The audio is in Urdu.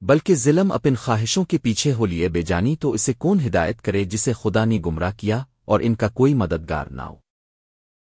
بلکہ ظلم اپن خواہشوں کے پیچھے ہو لیے بے جانی تو اسے کون ہدایت کرے جسے خدا نے گمراہ کیا اور ان کا کوئی مددگار نہ ہو۔